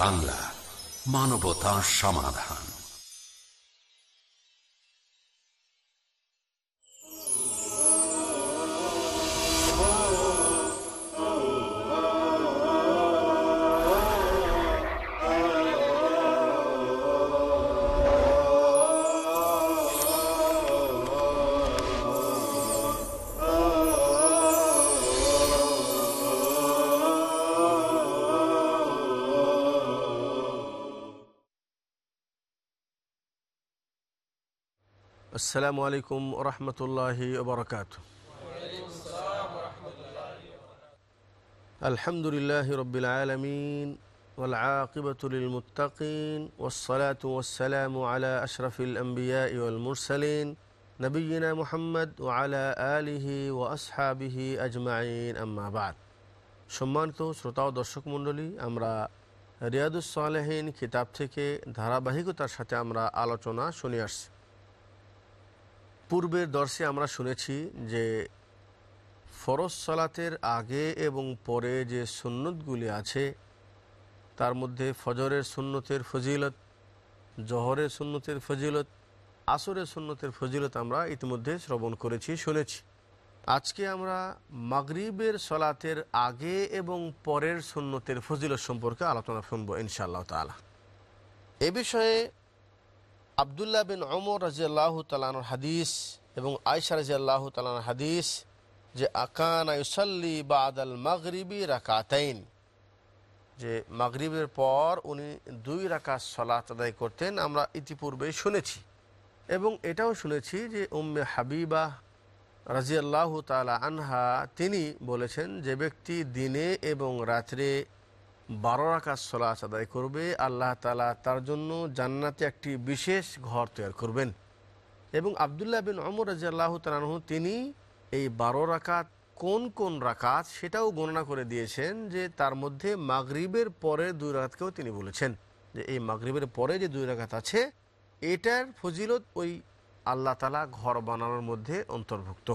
বাংলা মানবতা সমাধান। السلام عليكم ورحمة الله وبركاته الحمد لله رب العالمين والعاقبة للمتقين والصلاة والسلام على أشرف الأنبياء والمرسلين نبينا محمد وعلى آله وأصحابه أجمعين أما بعد সম্মানিত শ্রোতা ও দর্শক মণ্ডলী আমরা রিয়াদুস সালেহীন কিতাব থেকে ধারাবাহিকতার সাথে আমরা আলোচনা শুনে আসছি পূর্বের দর্শে আমরা শুনেছি যে ফরজ সালাতের আগে এবং পরে যে সুন্নতগুলি আছে, তার মধ্যে ফজরের সুন্নতের ফজিলত, জহরের সুন্নতের ফজিলত, আসরের সুন্নতের ফজিলত আমরা ইতিমধ্যে শ্রবণ করেছি, শুনেছি। আজকে আমরা মাগরিবের সলাতের আগে এবং পরের সুন্নতের ফজিলত সম্পর্কে আলোচনা শুনব ইনশাআল্লাহ তালা এ বিষয়ে আবদুল্লাহ বিন অমর রাজিয়াল্লাহ তালানোর হাদিস এবং আয়সা রাজিয়াল্লাহ তালানোর হাদিস যে আকান আয়ুসাল্লি বা আদাল মাগরিবি রাকাতাইন। যে মাগরিবের পর উনি দুই রাকাত সলাত আদায় করতেন, আমরা ইতিপূর্বেই শুনেছি। এবং এটাও শুনেছি যে উম্মে হাবিবা রাজিয়াল্লাহ তালা আনহা, তিনি বলেছেন যে ব্যক্তি দিনে এবং রাত্রে বারো রাকাত সলাচ আদায় করবে, আল্লাহ তালা তার জন্য জান্নাতে একটি বিশেষ ঘর তৈরি করবেন। এবং আবদুল্লাহ বিন অমর রাজিয়াল্লাহ তালাহ তিনি এই বারো রাকাত কোন কোন রাকাত সেটাও গণনা করে দিয়েছেন যে তার মধ্যে মাগরিবের পরে দুই রাকাতকেও তিনি বলেছেন। যে এই মাগরিবের পরে যে দুই রাকাত আছে, এটার ফজিলত ওই আল্লাহ তালা ঘর বানানোর মধ্যে অন্তর্ভুক্ত।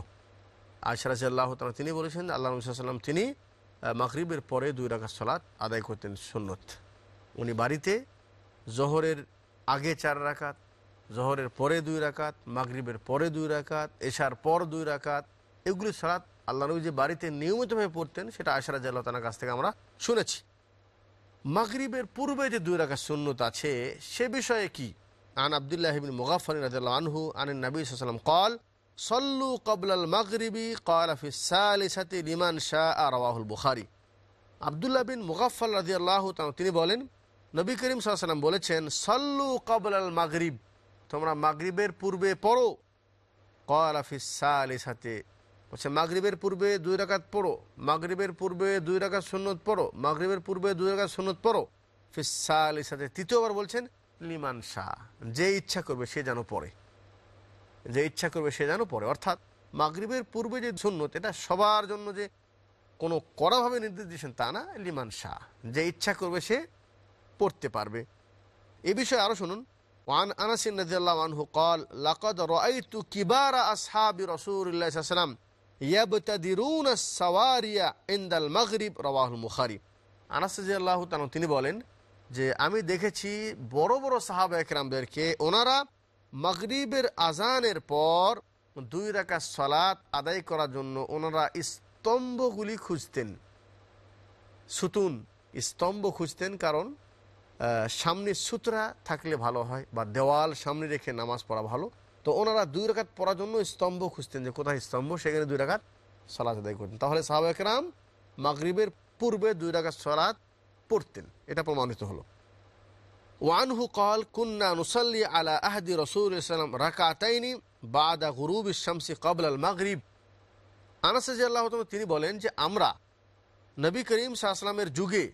আশরাজ আল্লাহ তালা তিনি বলেছেন, আল্লাহ সাল্লাম তিনি মাগরিবের পরে দুই রাকাত সলাৎ আদায় করতেন সুন্নত। উনি বাড়িতে জহরের আগে চার রাকাত, জহরের পরে দুই রাকাত, মাগরিবের পরে দুই রাকাত, এশার পর দুই রাকাত, এগুলি সালাত আল্লাহ নবী যে বাড়িতে নিয়মিতভাবে পড়তেন, সেটা আশরাজ আল্লাহ তালার কাছ থেকে আমরা শুনেছি। মাগরিবের পূর্বে যে দুই রাকাত সুন্নত আছে, সে বিষয়ে কি? আন আবদুল্লাহ মুগাফর আনহু আন নবী সাল্লাম কল সল্লু কবলাল মাগরিবি কলাফি সালিসাতি লিমান শাহ রওয়াহুল বুখারি। আবদুল্লাহ বিন মুগাফল রাজি আল্লাহ তিনি বলেন, নবী করিম সাল্লাম বলেছেন, সল্লু কবলাল মাগরিব, তোমরা মাগরিবের পূর্বে পড়ো। কলাফি সালিসাতে, বলছে মাগরিবের পূর্বে দুই রাকাত পড়ো, মাগরিবের পূর্বে দুই রাকাত সুন্নত পড়ো, মাগরিবের পূর্বে দুই রাকাত সুন্নত পড়ো। ফিসা সাথে তৃতীয়বার বলছেন, লিমান শাহ যে ইচ্ছা করবে সে যেন পড়ে। যে ইচ্ছা করবে সে যেন পড়ে। অর্থাৎ মাগরীবের পূর্বে যে সুন্নত, এটা সবার জন্য যে কোনো কড়াভাবে নির্দেশ দিয়েছেন তা না, লিমান শাহ। যে ইচ্ছা করবে সে পড়তে পারবে। এ বিষয়ে আরও শুনুন। ওয়ান আনাসিন রাজিয়াল্লাহ আনহু কল লাকদ রাআইতু কিবারা আসহাবি রাসূলুল্লাহ সাল্লাল্লাহু আলাইহি ওয়াসাল্লাম ইয়াবতাদিরুন আস-সাওয়ারিয়া ইনদাল মাগরিব, রাওয়াহুল বুখারী। আনাস রাদিয়াল্লাহু তাআলা তিনি বলেন যে, আমি দেখেছি বড় বড় সাহাবা একরামদেরকে ওনারা মাগরিবের আজানের পর দুই রাকা সলাৎ আদায় করার জন্য ওনারা স্তম্ভগুলি খুঁজতেন। সুতুন স্তম্ভ খুঁজতেন কারণ সামনে সুতরা থাকলে ভালো হয় বা দেওয়াল সামনে রেখে নামাজ পড়া ভালো। তো ওনারা দুই রাকাত পড়ার জন্য স্তম্ভ খুঁজতেন যে কোথায় স্তম্ভ, সেখানে দুই রাকাত সলাৎ আদায় করতেন। তাহলে সাহাবা একরাম মাগরিবের পূর্বে দুই রাকাত সলাৎ পড়তেন। এটা প্রমাণিত হলো। ওয়ানহু কল কুন্না নুসাল্লি আলা আহদি রসুল ইসলাম রাকাতাইনি বাদা গুরুব ইসামসি কবল আল মাগরিব আনাস আল্লাহ তিনি বলেন যে আমরা নবী করিম সাহসালামের যুগে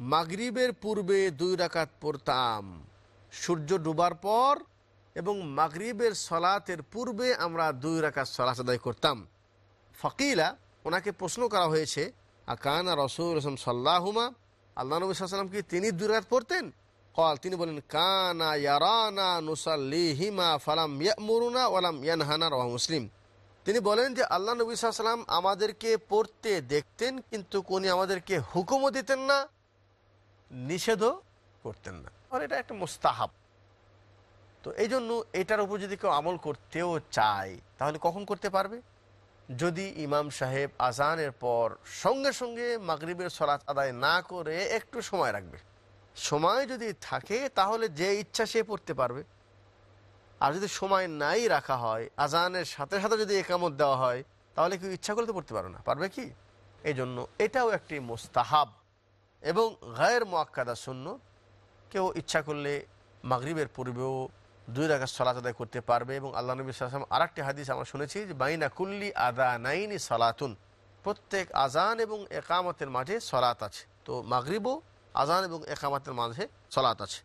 মাগরিবের পূর্বে দুই রাকাত পড়তাম। সূর্য ডুবার পর এবং মাগরিবের সলাতের পূর্বে আমরা দুই রাকাত সলাত আদায় করতাম। ফকিলা, ওনাকে প্রশ্ন করা হয়েছে, আকানা রসুল রসম সাল্লাহুমা আল্লাহ নবী সাল্লাম কি তিনি দুই রাকাত পড়তেন? কল তিনি বলেন, কানা ইয়ারানা নুসাল্লিহিমা ফালাম ইয়ামুরুনা ওয়ালাম ইয়ানহানা রহ মুসলিম। তিনি বলেন যে, আল্লাহ নবী সাল্লাম আমাদেরকে পড়তে দেখতেন, কিন্তু উনি আমাদেরকে হুকুমও দিতেন না, নিষেধও করতেন না। আর এটা একটা মোস্তাহাব। তো এই জন্য এটার উপর যদি কেউ আমল করতেও চায়, তাহলে কখন করতে পারবে? যদি ইমাম সাহেব আজানের পর সঙ্গে সঙ্গে মাগরিবের সলাৎ আদায় না করে একটু সময় রাখবে। সময় যদি থাকে, তাহলে যে ইচ্ছা সে পড়তে পারবে। আর যদি সময় নাই রাখা হয়, আজানের সাথে সাথে যদি একামত দেওয়া হয়, তাহলে কেউ ইচ্ছা করলে তো পড়তে পারবে না। পারবে কি? এই জন্য এটাও একটি মোস্তাহাব। এবং গায়ের মোয়াক্কাদা শূন্য কেউ ইচ্ছা করলে মাগরিবের পূর্বেও দুই রাখা সলাত আদায় করতে পারবে। এবং আল্লাহ নবী সাল্লাম আর একটি হাদিস আমরা শুনেছি যে, বাইনা কুল্লি আদা নাইনি সলাতুন। প্রত্যেক আজান এবং একামতের মাঝে সলাত আছে। তো মাগরিবও আজান এবং একামাতের মাঝে সলাত আছে।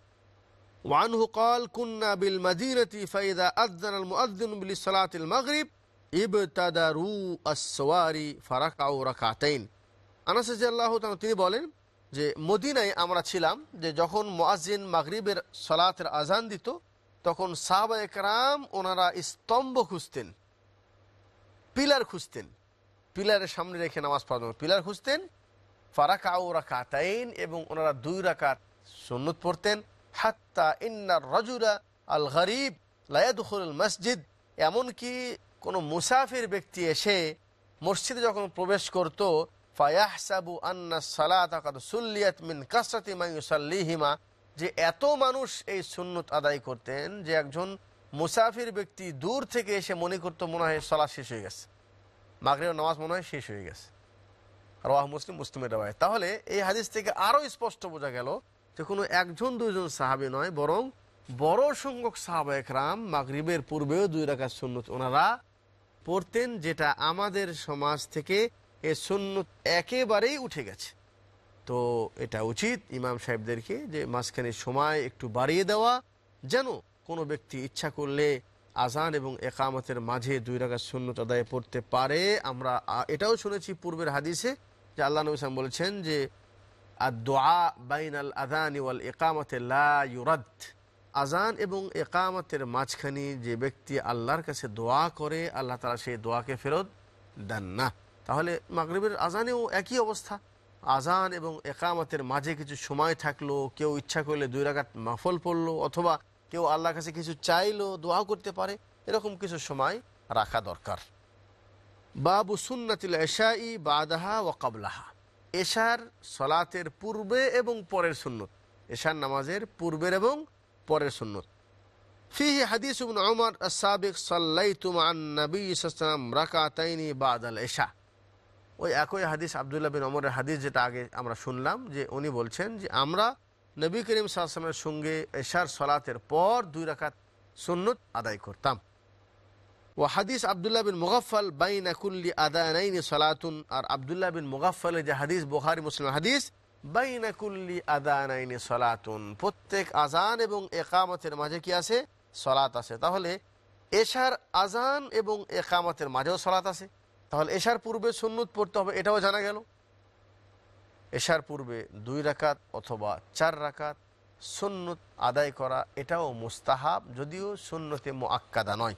ওয়ানহু কল কুন্না বিল মদিনতি ফাইদা আদান আল মুআদ্দিন বিল সালাতিল মাগরিব, ইবতাদারু আসওয়ারি ফারাকাউ রাকাতাইন। আনাস রাদিয়াল্লাহু তাআলা তিনি বলেন যে, মদিনায় আমরা ছিলাম যে যখন মুয়াজ্জিন মাগরিবের সলাতের আজান দিত, তখন সাহাবা একরাম ওনারা স্তম্ভ খুঁজতেন, পিলার খুঁজতেন। পিলারের সামনে রেখে নামাজ পড়ানো পিলার খুঁজতেন ফারাকাউ রাকাতাইন এবং ওনারা দুই রাকাত সুন্নত পড়তেন। হাত্তা ইন্নার রজুরা আল গরিব লায়াদুল মসজিদ। এমনকি কোনো মুসাফির ব্যক্তি এসে মসজিদে যখন প্রবেশ করত, ফায়াহসাবু আন্না সালাত মিন কাসরাতি মাইসাল্লিহিমা যে এত মানুষ এই সুন্নত আদায় করতেন যে একজন মুসাফির ব্যক্তি দূর থেকে এসে মনে করতো মনে হয় সলা শেষ হয়ে গেছে। মাগরের নামাজ মনে হয় শেষ হয়ে গেছে। রাহ মুসলিম, মুসলিমের রায় তাহলে এই হাদিস থেকে আরও স্পষ্ট বোঝা গেল যে কোনো একজন, দুইজন সাহাবি নয়, বরং বড় সংখ্যক সাহাবা একরাম মাগরিবের পূর্বেও দুই রাখার সুন্নত ওনারা পড়তেন, যেটা আমাদের সমাজ থেকে এ সুন্নত একেবারেই উঠে গেছে। তো এটা উচিত ইমাম সাহেবদেরকে যে মাঝখানে সময় একটু বাড়িয়ে দেওয়া, যেন কোনো ব্যক্তি ইচ্ছা করলে আজান এবং একামতের মাঝে দুই রাখার সুন্নত আদায় পড়তে পারে। আমরা এটাও শুনেছি পূর্বের হাদিসে যে আল্লাহ নবী সালাম বলেছেন যে দোয়া বাইন আল আদান ওয়াল একামতে ইউরাদ। আজান এবং একামতের মাঝখানে যে ব্যক্তি আল্লাহর কাছে দোয়া করে, আল্লাহ তালা সেই দোয়াকে ফেরত দেন না। তাহলে মাগরিবের আজানেও একই অবস্থা। আজান এবং একামতের মাঝে কিছু সময় থাকল, কেউ ইচ্ছা করলে দুই রাগাত মাফল পড়ল, অথবা কেউ আল্লাহর কাছে কিছু চাইলো দোয়াও করতে পারে, এরকম কিছু সময় রাখা দরকার। বাবু সুন্নাতিল এশাই বাদাহা ও কাবলাহা। এশার সলাতের পূর্বে এবং পরের সুন্নত। এশার নামাজের পূর্বের এবং পরের সুন্নত। ফিহি হাদিস উমর আস-সাবিক, সাল্লাইতু মা'আন নবী সাল্লাল্লাহু আলাইহি রাকাতাইনি বাদাল এশা। ওই একই হাদিস আবদুল্লাহ বিন ওমরের হাদিস যেটা আগে আমরা শুনলাম, যে উনি বলছেন যে আমরা নবী করিম সাল্লামের সঙ্গে এশার সলাতের পর দুই রাকাত সুন্নত আদায় করতাম। ও হাদিস আবদুল্লাহ বিন মুগাফল বাইনা কুল্লি আদানাইনি সলাতুন। আর আবদুল্লাহ বিন মুগাফলের যে হাদিস বোহারি মুসলিম হাদিস, বাইনা কুল্লি আদানাইনি সলাতুন। প্রত্যেক আজান এবং একামতের মাঝে কি আছে? সলাত আছে। তাহলে এশার আজান এবং একামতের মাঝেও সলাত আছে। তাহলে এশার পূর্বে সুন্নত পড়তে হবে, এটাও জানা গেল। এশার পূর্বে দুই রাকাত অথবা চার রাকাত সুন্নত আদায় করা, এটাও মুস্তাহাব, যদিও সুন্নতে মোয়াক্কাদা নয়।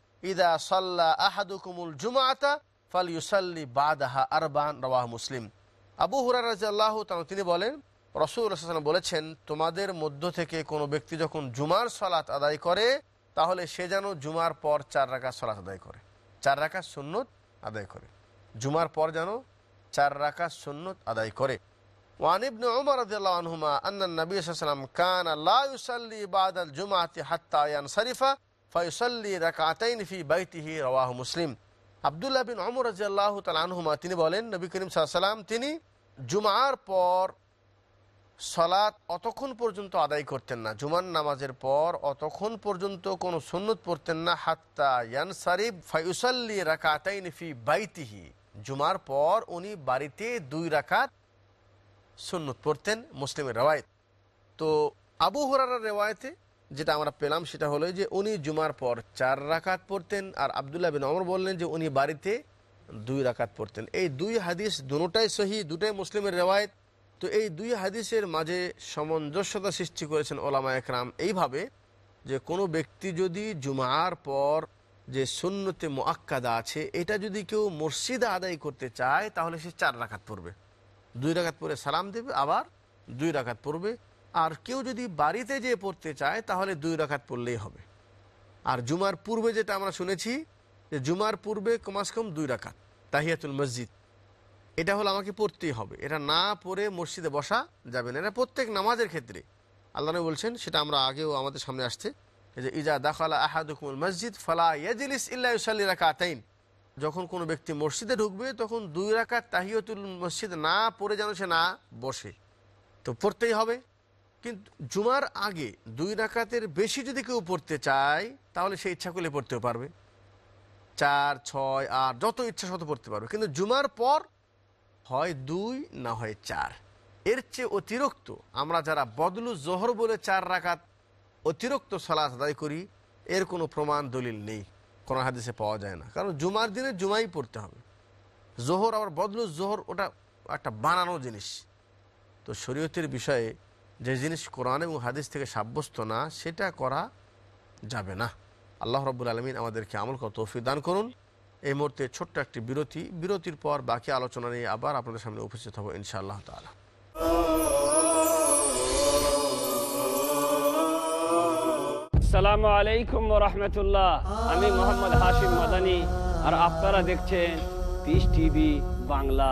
ইদা সাল্লা আহাদুকুমুল জুমাতা ফাল ইউসাল্লি বাদাহা আরবান রওয়াহ মুসলিম। আবু হুরার রাজি আল্লাহ তিনি বলেন রসুল্লাহাম বলেছেন, তোমাদের মধ্য থেকে কোনো ব্যক্তি যখন জুমার সলাত আদায় করে, তাহলে সে যেন জুমার পর চার রাখা সলাত আদায় করে। চার রাখা সুন্নত আদায় করে। জুমার পর যেন চার রাখা সুন্নত আদায় করে। ওয়ানিবনে ওমর আদিল্লাহ আনহুমা আন্না নবী কান আল্লাহ ইউসাল্লি বাদ আল জুমাতে হাত্তা আয়ান শরীফা ফয়সল্লি রাকাতাইন বাইতিহি রওয়াহ মুসলিম আবদুল্লাহ বিন অমর রাজিয়াল্লাহ তালানহুমা তিনি বলেন, নবী করিম সাল্লাম তিনি জুমার পর সলাৎ অতক্ষণ পর্যন্ত আদায় করতেন না। জুমার নামাজের পর অতক্ষণ পর্যন্ত কোনো সুন্নত পড়তেন না। হাত্তা ইয়ান সারিব ফাইউসাল্লি রাকাতাইন বাইতিহি। জুমার পর উনি বাড়িতে দুই রাকাত সুন্নত পড়তেন, মুসলিমের রেওয়ায়ত। তো আবু হরার রেওয়ায়তে যেটা আমরা পেলাম সেটা হলো যে উনি জুমার পর চার রাকাত পড়তেন, আর আবদুল্লাহ বিন অমর বললেন যে উনি বাড়িতে দুই রাকাত পড়তেন। এই দুই হাদিস দুটাই সহি, দুটাই মুসলিমের রেওয়ায়ত। তো এই দুই হাদিসের মাঝে সামঞ্জস্যতা সৃষ্টি করেছেন ওলামা একরাম এইভাবে যে কোনো ব্যক্তি যদি জুমার পর যে সুন্নতে মোয়াক্কাদা আছে, এটা যদি কেউ মসজিদে আদায় করতে চায়, তাহলে সে চার রাকাত পড়বে। দুই রাকাত পরে সালাম দেবে, আবার দুই রাকাত পড়বে। আর কেউ যদি বাড়িতে যেয়ে পড়তে চায়, তাহলে দুই রাকাত পড়লেই হবে। আর জুমার পূর্বে যেটা আমরা শুনেছি, যে জুমার পূর্বে কমাস কম দুই রাকাত, তাহিয়াতুল মসজিদ। এটা হলো আমাকে পড়তেই হবে। এটা না পড়ে মসজিদে বসা যাবে না। এটা প্রত্যেক নামাজের ক্ষেত্রে। আল্লাহ বলছেন, সেটা আমরা আগেও আমাদের সামনে আসছে, যে ইজা দাখালা আহাদুকুল মসজিদ ফালা ইয়াজিলিস ইল্লা ইউসাল্লি রাকাতাইন। যখন কোনো ব্যক্তি মসজিদে ঢুকবে, তখন দুই রাকাত তাহিয়াতুল মসজিদ না পড়ে যেন সে না বসে। তো পড়তেই হবে। কিন্তু জুমার আগে দুই রাকাতের বেশি যদি কেউ পড়তে চায়, তাহলে সে ইচ্ছা করলে পড়তেও পারবে। চার, ছয়, আট, যত ইচ্ছা শত পড়তে পারবে। কিন্তু জুমার পর হয় দুই, না হয় চার। এর চেয়ে অতিরিক্ত আমরা যারা বদলু জোহর বলে চার রাকাত অতিরিক্ত সালাত আদায় করি, এর কোনো প্রমাণ, দলিল নেই। কোনো হাদিসে পাওয়া যায় না। কারণ জুমার দিনে জুমাই পড়তে হবে। জোহর, আবার বদলু জোহর, ওটা একটা বানানো জিনিস। তো শরীয়তের বিষয়ে যে জিনিস কোরআন এবং হাদিস থেকে সাব্যস্ত না, সেটা করা যাবে না। আল্লাহ রব্বুল আলমিন আমাদেরকে আমল কত তৌফিক দান করুন। এই মুহূর্তে ছোট্ট একটি বিরতি। বিরতির পর বাকি আলোচনা নিয়ে আবার আপনাদের সামনে উপস্থিত হব ইনশাআল্লাহ তালা আসসালামু আলাইকুম রহমতুল্লাহ। আমি মোহাম্মদ হাশিম মাদানি। আর আপনারা দেখছেন পিস টিভি বাংলা।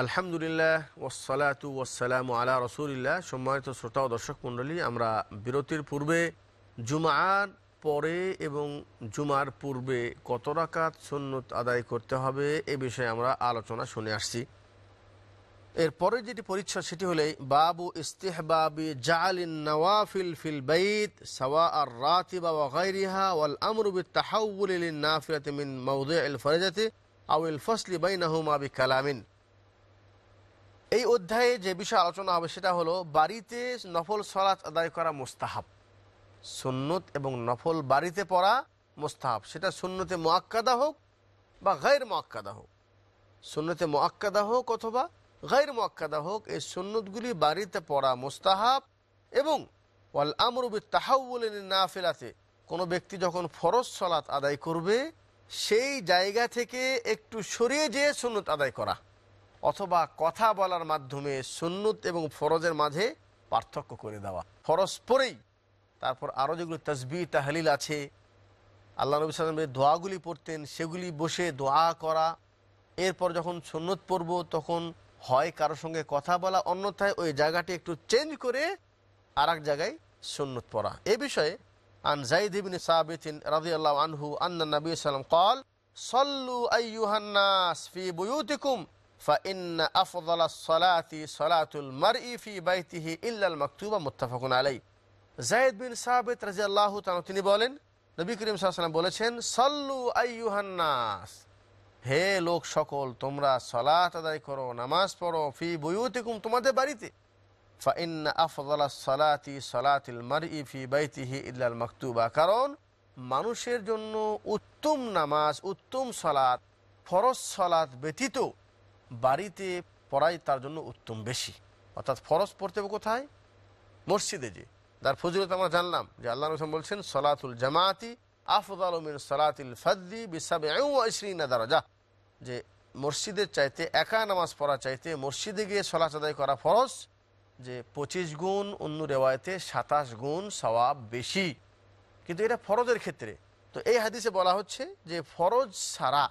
আলহামদুলিল্লাহ ওসালাতু ওসালাম আলা রসুলিল্লাহ। সম্মানিত শ্রোতা ও দর্শক মণ্ডলী, আমরা বিরতির পূর্বে জুমার পরে এবং জুমার পূর্বে কত রাকাত সুন্নত আদায় করতে হবে এ বিষয়ে আমরা আলোচনা শুনে আসছি। এরপরে যেটি পরিচ্ছদ সেটি হলে বাবু ইস্তেহবাবি জালিন নওয়াফিল ফিল বাইত সাওয়া আর রাতিবা ওয়া গায়রিহা, ওয়াল আমরু বিত্তাহাউল লিন নাফিলাতি মিন মাওদি'il ফরজাতি আও ইল ফসলি বাইনাহুমা বিকালামিন। এই অধ্যায়ে যে বিষয় আলোচনা হবে সেটা হলো বাড়িতে নফল সলাৎ আদায় করা মোস্তাহাব। সুন্নত এবং নফল বাড়িতে পড়া মোস্তাহাব। সেটা সুন্নতে মোয়াক্কাদা হোক বা গায়ের মোয়াক্কাদা হোক। সুন্নতে মোয়াক্কাদা হোক অথবা গায়ের মোয়াক্কাদা হোক, এই সুন্নতগুলি বাড়িতে পড়া মোস্তাহাব এবং ওয়াল আমরুবি তাহাউল না ফেলাতে কোনো ব্যক্তি যখন ফরজ সলাৎ আদায় করবে, সেই জায়গা থেকে একটু সরিয়ে যেয়ে সুন্নত আদায় করা। অথবা কথা বলার মাধ্যমে সুন্নুত এবং ফরজের মাঝে পার্থক্য করে দেওয়া। ফরজ পরেই তারপর আরও যেগুলো তসবি তাহলিল আছে, আল্লাহ নবী সালামের দোয়াগুলি পড়তেন, সেগুলি বসে দোয়া করা। এরপর যখন সুন্নত পড়ব, তখন হয় কারোর সঙ্গে কথা বলা, অন্যথায় ওই জায়গাটি একটু চেঞ্জ করে আর জায়গায় সুন্নত পড়া। এ বিষয়ে আন জাইদ ইবিন সাবিতিন রাজি আল্লাহ আনহু আন্না নবী সালাম কল, সল্লু আইহান্নাস ফি বুয়ুতিকুম। بيوتكم فان افضل الصلاه صلاه المرء في بيته الا المكتوبه متفق عليه জায়েদ বিন সাবিত রাদিয়াল্লাহু তাআলা তিনি বলেন নবী করিম সাল্লাল্লাহু আলাইহি ওয়াসাল্লাম বলেছেন সল্লু আইয়ুহান নাস হে লোক সকল তোমরা সালাত আদায় করো নামাজ পড়ো ফি বুয়ুতিকুম তোমাদের বাড়িতে ফাইন আফদাল সালাতি সালাতিল মারই ফি বাইতিহি ইল্লাল মাকতুবা কারণ মানুষের জন্য উত্তম নামাজ উত্তম সালাত ফরজ সালাত ব্যতীত বাড়িতে পড়াই তার জন্য উত্তম বেশি। অর্থাৎ ফরজ পড়তে হবে কোথায়? মসজিদে যে। তার ফজিলত আমরা জানলাম যে আল্লাহ রসম বলছেন, সলাতুল জামাতি আফদাল সলাতিল ফদ্দি বিসাবে দারাজা। যে মসজিদের চাইতে একা নামাজ পড়া চাইতে মসজিদে গিয়ে সলাচ আদায় করা ফরজ, যে পঁচিশ গুণ অন্য রেওয়ায়তে সাতাশ গুণ সওয়াব বেশি। কিন্তু এটা ফরজের ক্ষেত্রে। তো এই হাদিসে বলা হচ্ছে যে ফরজ ছাড়া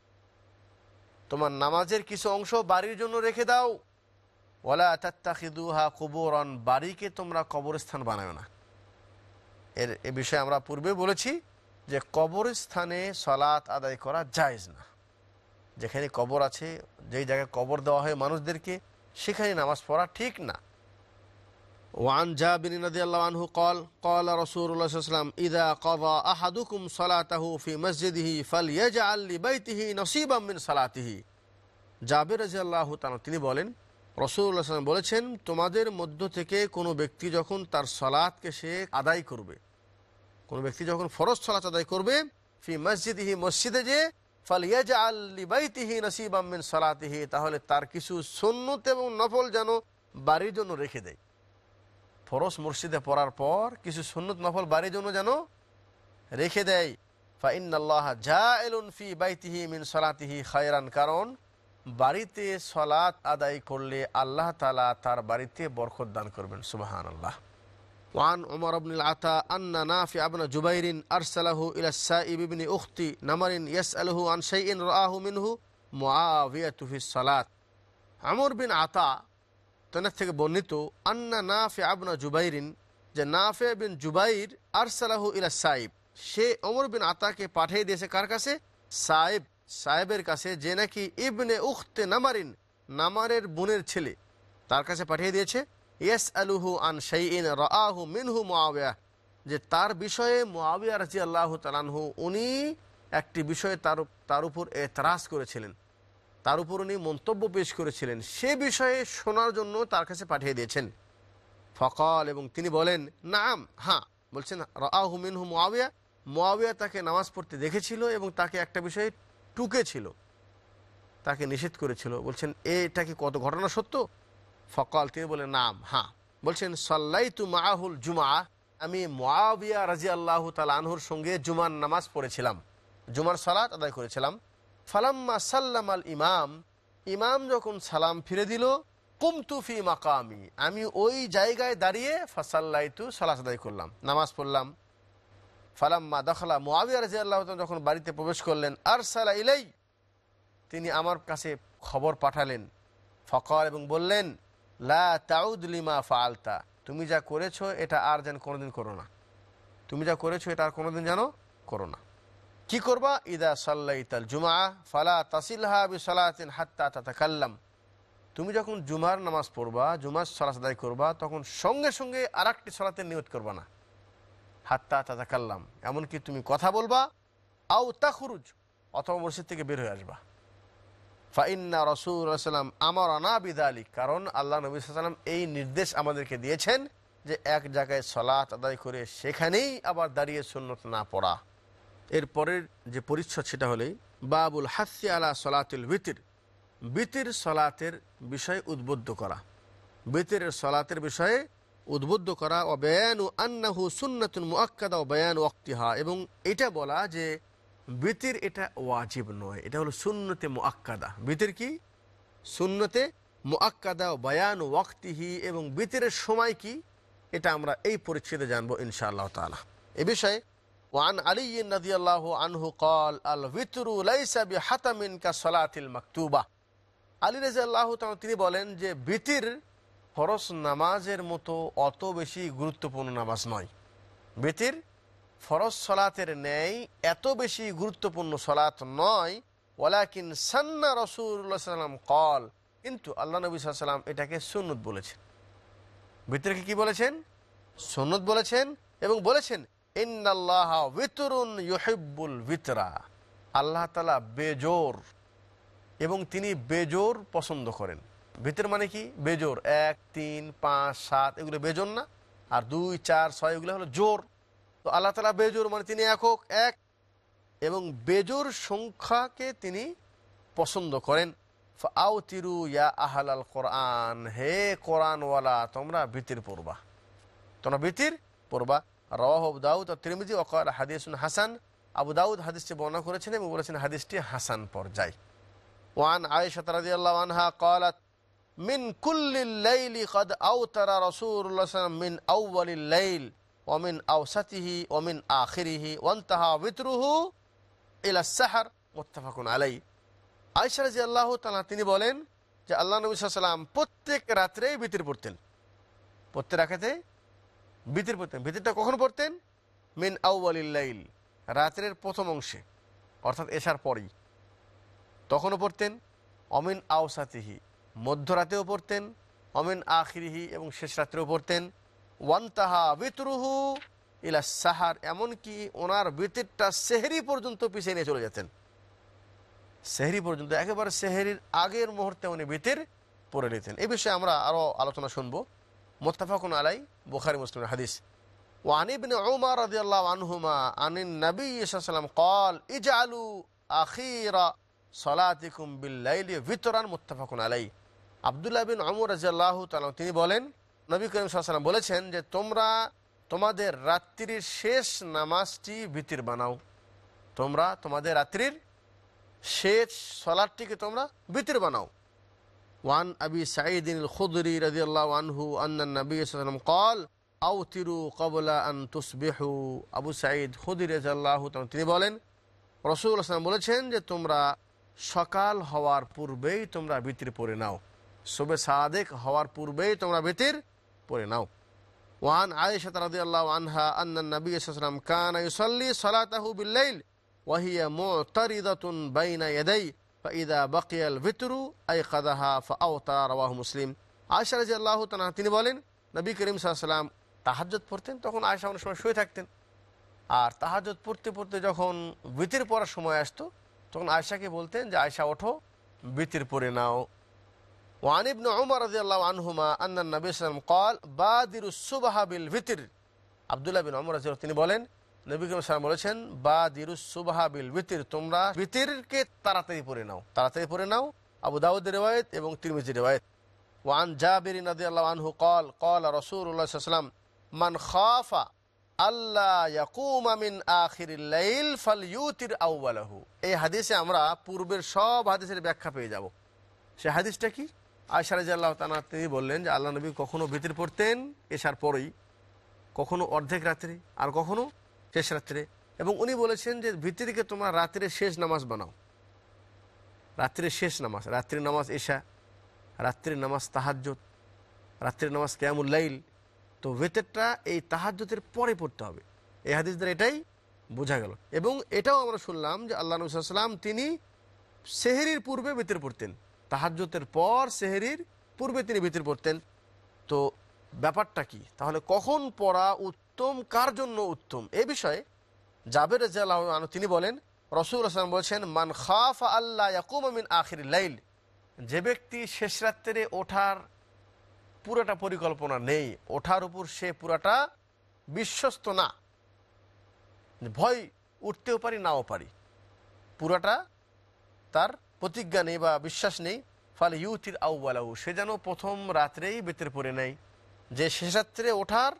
তোমার নামাজের কিছু অংশ বাড়ির জন্য রেখে দাও। ওলা তাত্তাখিদুহা কুবুরান, বাড়িকে তোমরা কবরস্থান বানায় না। এর, এ বিষয়ে আমরা পূর্বে বলেছি যে কবরস্থানে সলাত আদায় করা জায়েজ না। যেখানে কবর আছে, যেই জায়গায় কবর দেওয়া হয় মানুষদেরকে, সেখানে নামাজ পড়া ঠিক না। وعن جابر رضي الله عنه قال قال رسول الله صلى الله عليه وسلم إذا قضى أحدكم صلاته في مسجده فليجعل لبيته نصيبا من صلاته জাবের রাজি আল্লাহ তিনি বলেন রসুল্লাহ সাল্লাম বলেছেন তোমাদের মধ্য থেকে কোনো ব্যক্তি যখন তার সলাৎকে সে আদায় করবে কোনো ব্যক্তি যখন ফরজ সলাৎ আদায় করবে ফি মসজিদিহি মসজিদে যে ফালিয়াজা আল্লিবাইতিহি নসিব আমিন সলাতিহি তাহলে তার কিছু সন্নত এবং নফল যেন বাড়ির জন্য রেখে দেয় ফরজ মসজিদে পড়ার পর কিছু সুন্নত নফল বাড়ির জন্য যেন রেখে দেয় ফাইনাল্লাহ জা এলুন ফি বাইতিহি মিন সলাতিহি খায়রান কারণ বাড়িতে সলাৎ আদায় করলে আল্লাহ তালা তার বাড়িতে বরকত দান করবেন সুবাহান আল্লাহ وعن عمر بن العطاء أن نافع بن جبير أرسله إلى السائب بن أختي نمر يسأله عن شيء رآه منه معاوية في الصلاة عمر بن عطاء তেনার থেকে বর্ণিত, আন্না নাফে আবনা জুবাইরিন যে নাফে বিন জুবাইর আরসালাহু ইলা সাইব। সে অমর বিন আতাকে পাঠিয়ে দিয়েছে কার কাছে? সাহেব সাহেবের কাছে, যে নাকি ইবনে উখতে নামারিন, নামারের বোনের ছেলে। তার কাছে পাঠিয়ে দিয়েছে ইয়েস আলুহু আন শাইইন রাহু মিনহু মুআবিয়া যে তার বিষয়ে মুআবিয়া রাজি আল্লাহ তালানহু উনি একটি বিষয়ে তার তার উপর এতরাজ করেছিলেন। তার উপর উনি মন্তব্য পেশ করেছিলেন। সে বিষয়ে শোনার জন্য তার কাছে পাঠিয়ে দিয়েছেন। ফকল এবং তিনি বলেন, নাম হ্যাঁ। বলছেন রাহু হু মুআবিয়া মুআবিয়া তাকে নামাজ পড়তে দেখেছিল এবং তাকে একটা বিষয়ে টুকেছিল। তাকে নিষেধ করেছিল। বলছেন, এটা কি কত ঘটনা সত্য? ফকাল তিনি বলেন, নাম হ্যাঁ। বলছেন সাল্লাই তু মাহুল জুমা আমি মোয়াবিয়া রাজি আল্লাহ আনহুর সঙ্গে জুমার নামাজ পড়েছিলাম। জুমার সালাত আদায় করেছিলাম। ফালাম্মা সাল্লাম আল ইমাম ইমাম যখন সালাম ফিরে দিল কুমতুফি মাকামি, আমি ওই জায়গায় দাঁড়িয়ে ফাসাল্লাইতু সালাত আদায় করলাম, নামাজ পড়লাম। ফালাম্মা দখলা মোয়াবিয়া রাজি যখন বাড়িতে প্রবেশ করলেন আর সালা ইলাই তিনি আমার কাছে খবর পাঠালেন। ফকর এবং বললেন, লা তাউদ লিমা ফালতা তুমি যা করেছ এটা আর যেন কোনোদিন করো না। তুমি যা করেছ এটা আর কোনোদিন যেন করো না। কি করবা? ইদা সাল্লাইতাল জুমা ফালা তাসিলহা বি সালাতিন হাত্তা তাতাকাল্লাম। তুমি যখন জুমার নামাজ পড়বা, জুমার সলাস আদায় করবা, তখন সঙ্গে সঙ্গে আর একটি সলাতের নিয়ত করবা না। হাত্তা তাতাকাল্লাম, এমনকি তুমি কথা বলবা, আও তাখরুজ অথবা মসজিদ থেকে বের হয়ে আসবা। ফাইন্না রসুলাম আমার অনাবিদ আলী কারণ আল্লাহ নবী সাল্লাম এই নির্দেশ আমাদেরকে দিয়েছেন যে এক জায়গায় সলাৎ আদায় করে সেখানেই আবার দাঁড়িয়ে সুন্নত না পড়া। এর পরের যে পরিচ্ছদ সেটা হলেই বাবুল হাসি আলা সলাতুল বিতির। বিতির সলাতের বিষয়ে উদ্বুদ্ধ করা। বিতিরের সলাতের বিষয়ে উদ্বুদ্ধ করা ও বেয়ানু আন্নাহু সুন্নাতুন মুআক্কাদা ও বেয়ান ওয়াক্তিহা। এবং এটা বলা যে বিতির এটা ওয়াজিব নয়, এটা হলো সুন্নতে মুআক্কাদা। বিতির কি? সুন্নতে মুআক্কাদা ও বায়ান ওয়াক্তিহি। এবং বিতিরের সময় কি? এটা আমরা এই পরিচ্ছেদে জানব ইনশাআল্লাহ তাআলা। এ বিষয়ে ওয়ান আলী নদী আল্লাহ আনহু কল আল ভিতরু লাইসাবি হাতামিন কা সলাতিল মাকতুবা আলী রাজা আল্লাহ তিনি বলেন যে বিতির ফরজ নামাজের মতো অত বেশি গুরুত্বপূর্ণ নামাজ নয়। বেতির ফরজ সলাতের ন্যায় এত বেশি গুরুত্বপূর্ণ সলাত নয়। ওলাকিন সান্না রসুল্লাহ সাল্লাম কল, কিন্তু আল্লাহ নবী সাল্লাম এটাকে সুন্নত বলেছেন। ভিতরকে কি বলেছেন? সন্নত বলেছেন এবং বলেছেন ইন্নাল্লাহ বিতরা আল্লাহ তালা বেজোর এবং তিনি বেজোর পছন্দ করেন। ভিতর মানে কি? বেজোর। এক, তিন, পাঁচ, সাত, এগুলো বেজোর না। আর দুই, চার, ছয়, এগুলো হলো জোর। তো আল্লাহ তালা বেজোর মানে তিনি একক, এক। এবং বেজোর সংখ্যাকে তিনি পছন্দ করেন। আও ইয়া আহালাল কোরআন। হে কোরআনওয়ালা, তোমরা ভীতির পড়বা। তোমরা ভীতির পড়বা। রওয়াহ আবু দাউদ ও তিরমিজি ওকাল হাদিসুন হাসান আবু দাউদ হাদিসটি বর্ণনা করেছেন এবং বলেছেন হাদিসটি হাসান পর্যায় ওয়ান আয়েশা রাদিয়াল্লাহু আনহা قالت من كل الليل قد أوتر رسول الله صلى الله عليه وسلم من أول الليل ومن أوسطه ومن آخره وانتهى وتره إلى السحر متفق عليه আয়েশা রাদিয়াল্লাহু তাআলা তিনি বলেন যে আল্লাহ নবী সাল্লাল্লাহু আলাইহি ওয়াসাল্লাম প্রত্যেক রাত্রেই বিতির পড়তেন প্রত্যেক রাখাতে বিতির পড়তেন। বিতিরটা কখন পড়তেন? মিন আউ্বালিল্লাইল রাত্রের প্রথম অংশে, অর্থাৎ এসার পরেই। তখনও পড়তেন, অমিন আওসাতিহি, মধ্যরাতেও পড়তেন, অমিন আখিরিহি এবং শেষ রাত্রেও পড়তেন। ওয়ান্তাহা বিতরুহু ইলা সাহার, এমনকি ওনার বিতিরটা সেহেরি পর্যন্ত পিছিয়ে নিয়ে চলে যেতেন। সেহেরি পর্যন্ত, একেবারে সেহেরির আগের মুহূর্তে উনি বিতির পড়ে নিতেন। এ বিষয়ে আমরা আরও আলোচনা শুনব। মোত্তাফাকুন আলাই বুখারি মুসলিম হাদিস وعن ابن عمر رضي الله عنهما عن النبي صلى الله عليه وسلم قال اجعلوا أخير صلاتكم بالليل وترا متفق عليه আবদুল্লাহ বিন অমর রাজিয়াল্লাহ তাআলা তিনি বলেন নবী করিম সাল্লাম বলেছেন যে তোমরা তোমাদের রাত্রির শেষ নামাজটি ভিতির বানাও তোমরা তোমাদের রাত্রির শেষ সলাদটিকে তোমরা ভিতির বানাও ওয়ান আবি সাঈদিন খুদরি রাদিয়াল্লাহু আনহু আন্না নবী সাল্লাল্লাহু আলাইহি ওয়াসাল্লাম قال আউতিরু কবলা আন তুসবিহু আবু সাঈদ খুদরি রাদিয়াল্লাহু তাআলা তিনি বলেন রসুল আসলাম বলেছেন যে তোমরা সকাল হওয়ার পূর্বেই তোমরা বিতির পরে নাও শোবে সাদেক হওয়ার পূর্বেই তোমরা বিতির পরে নাও ওয়ান আয়েশা রাদিয়াল্লাহু আনহা আন্না নবী সাল্লাল্লাহু আলাইহি ওয়াসাল্লাম কানা ইউসাল্লি সালাতাহু বিল-লাইল ওয়া হিয়া মু'তারিদাতুন বাইনা ইদা বকিয়াল ভিতরু আই কাদাহা ফাউতা রওয়াহ মুসলিম আয়সা রাজি আল্লাহ তানা তিনি বলেন, নবী করিম সাল্লাম তাহাজত পড়তেন তখন আয়সা অনেক সময় শুয়ে থাকতেন। আর তাহাজত পড়তে পড়তে যখন বিতির পড়ার সময় আসত, তখন আয়সাকে বলতেন যে আয়সা ওঠো বিতির পরে নাও। ওয়ানিবন ওমর রাজি আল্লাহ আনহুমা আন্না নবী সালাম কল বাদির সুবাহাবিল ভিতির। আবদুল্লাহ বিন ওমর রাজি তিনি বলেন নবী করিম বলেছেন বা দিরুসুবাহা বিল বিতির তোমরা বিতিরকে তাড়াতাড়ি পড়ে নাও। তাড়াতাড়ি পড়ে নাও, আবু দাউদ রেওয়ায়ত এবং তিরমিজি রেওয়ায়ত। ওয়ান জাবির নদী আল্লাহ আনহু কল কল রসুল্লাহাম মান খাফা আল্লাহ ইয়াকুম আমিন আখিরাইল ফাল ইউতির আউ্বালাহু এই হাদিসে আমরা পূর্বের সব হাদিসের ব্যাখ্যা পেয়ে যাব। সে হাদিসটা কি? আশারাজ আল্লাহ তানা তিনি বললেন যে, আল্লাহ নবী কখনও ভিতর পড়তেন এসার পরেই, কখনো অর্ধেক রাত্রি, আর কখনো শেষ রাত্রে। এবং উনি বলেছেন যে ভিতরিকে তোমরা রাত্রে শেষ নামাজ বানাও। রাত্রের শেষ নামাজ রাত্রির নামাজ এশা রাত্রির নামাজ তাহাজ্জুদ রাত্রির নামাজ কেয়ামুল লাইল। তো ভেতরটা এই তাহাজ্যতের পরে পড়তে হবে। এই হাদিস দ্বারা এটাই বোঝা গেল। এবং এটাও আমরা শুনলাম যে, আল্লাহ নবীলাম তিনি সেহেরির পূর্বে ভিতর পড়তেন। তাহাজ্যতের পর সেহেরির পূর্বে তিনি ভিতর পড়তেন। তো ব্যাপারটা কি? তাহলে কখন পড়া উত্তম কার জন্য উত্তম? এ বিষয়ে জাবের রাজিয়াল্লাহ তিনি বলেন, রসুল আসলাম বলছেন, মান খাফ আল্লাহ মিন আখির লাইল যে ব্যক্তি শেষ রাত্রে ওঠার পুরোটা পরিকল্পনা নেই, ওঠার উপর সে পুরাটা বিশ্বস্ত না। ভয় উঠতেও পারি, নাও পারি। পুরাটা তার প্রতিজ্ঞা নেই বা বিশ্বাস নেই। ফলে ইউথির আউ্বালাউ সে যেন প্রথম রাত্রেই বেতের পরে নেয়। যে শেষ রাত্রে ওঠার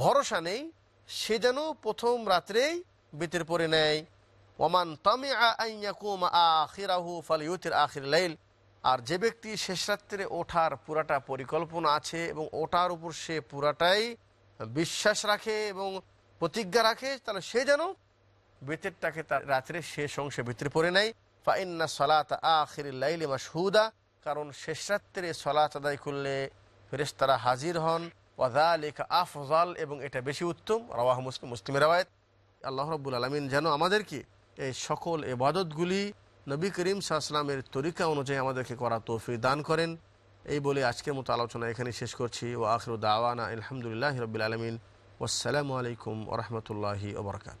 ভরসা নেই, সে যেন প্রথম রাত্রেই বেতের পরে নেয়। ওমান তামে আখির লাইল। আর যে ব্যক্তি শেষ রাত্রে ওঠার পুরাটা পরিকল্পনা আছে এবং ওঠার উপর সে পুরাটাই বিশ্বাস রাখে এবং প্রতিজ্ঞা রাখে, তাহলে সে যেন বেতেরটাকে তার রাত্রে শেষ অংশে ভিতরে পড়ে নেয়। ফাইন্না সলাত আখির লাইলে মাসহুদা কারণ শেষ রাত্রে সলাত আদায় করলে ফেরেশতারা হাজির হন। ওয়াদা লেখা আফজাল এবং এটা বেশি উত্তম, রওয়াহ মুসলিম মুসলিমের রাওয়ায়ত। আল্লাহ রব্বুল আলমিন যেন আমাদেরকে এই সকল এবাদতগুলি নবী করিম সাহসালামের তরিকা অনুযায়ী আমাদেরকে করা তৌফি দান করেন। এই বলে আজকের মতো আলোচনা এখানে শেষ করছি। ও আখরু দাওয়ানা আলহামদুলিল্লাহ রবিল আলমিন। আসসালামু আলাইকুম ওরহমতুল্লাহি ওবরকাত